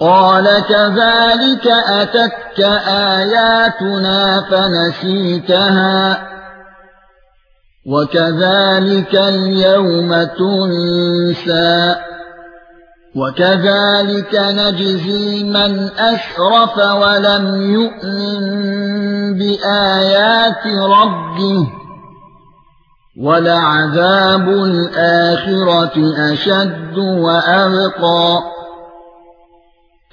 قال كذلك أتتك آياتنا فنسيتها وكذلك اليوم تنسى وكذلك نجزي من أسرف ولم يؤمن بآيات ربه ولعذاب الآخرة أشد وأبقى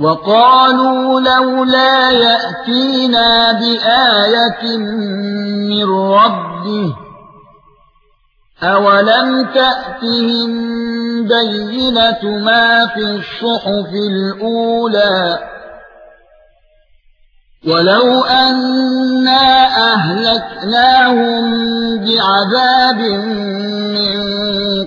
وقالوا لولا يأتينا بآية من ربه أولم تأتهم بينة ما في الصحف الأولى ولو أنا أهلكناهم بعذاب من